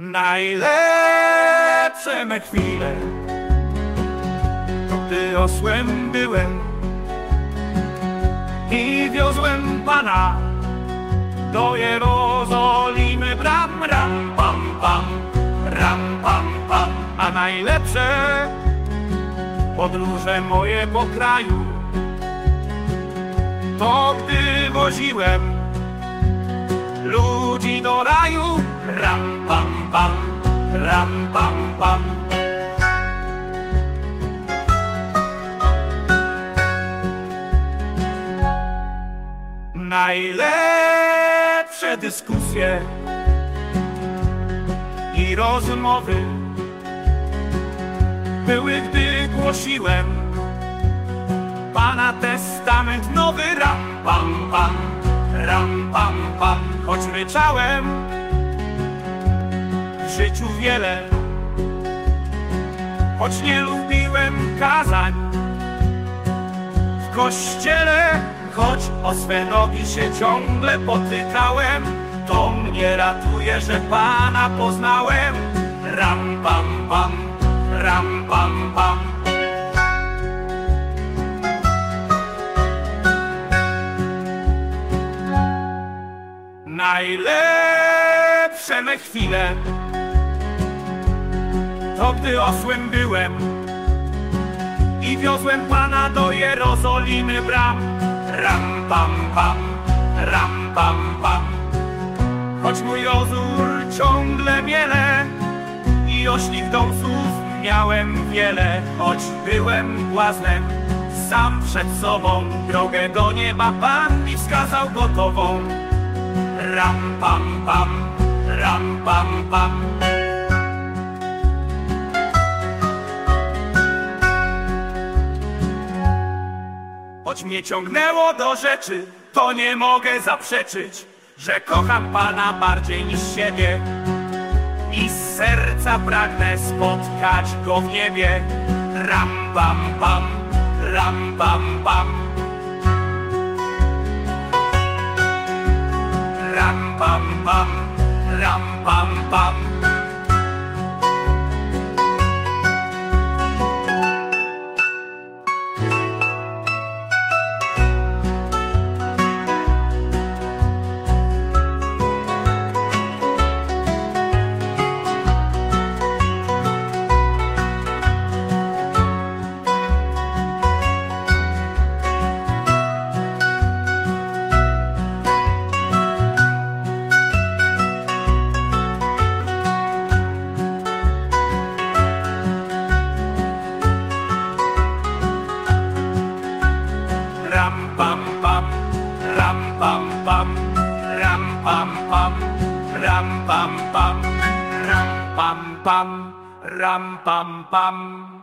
Najlepsze me chwile To gdy osłem byłem I wiozłem Pana Do Jerozolimy bram Ram pam pam Ram pam pam A najlepsze Podróże moje po kraju To gdy woziłem ludzi do raju. Ram pam pam, ram pam pam. Najlepsze dyskusje i rozmowy były, gdy głosiłem Pana testament nowy ram pam pam, ram pam pam, choć ryczałem życiu wiele, choć nie lubiłem kazań w kościele, choć o swe nogi się ciągle potykałem, to mnie ratuje, że Pana poznałem. Ram pam pam, ram pam pam. Najlepsze me chwile To gdy osłem byłem I wiozłem Pana do Jerozolimy bram Ram pam pam, ram pam pam Choć mój ozór ciągle miele I oślich dąsów miałem wiele Choć byłem błaznem sam przed sobą Drogę do nieba Pan mi wskazał gotową Ram pam pam, ram pam pam. Choć mnie ciągnęło do rzeczy, to nie mogę zaprzeczyć, że kocham Pana bardziej niż siebie. I z serca pragnę spotkać Go w niebie. Ram pam pam, ram pam pam. Pam ram pam pam, ram pam pam, ram pam pam, ram pam pam.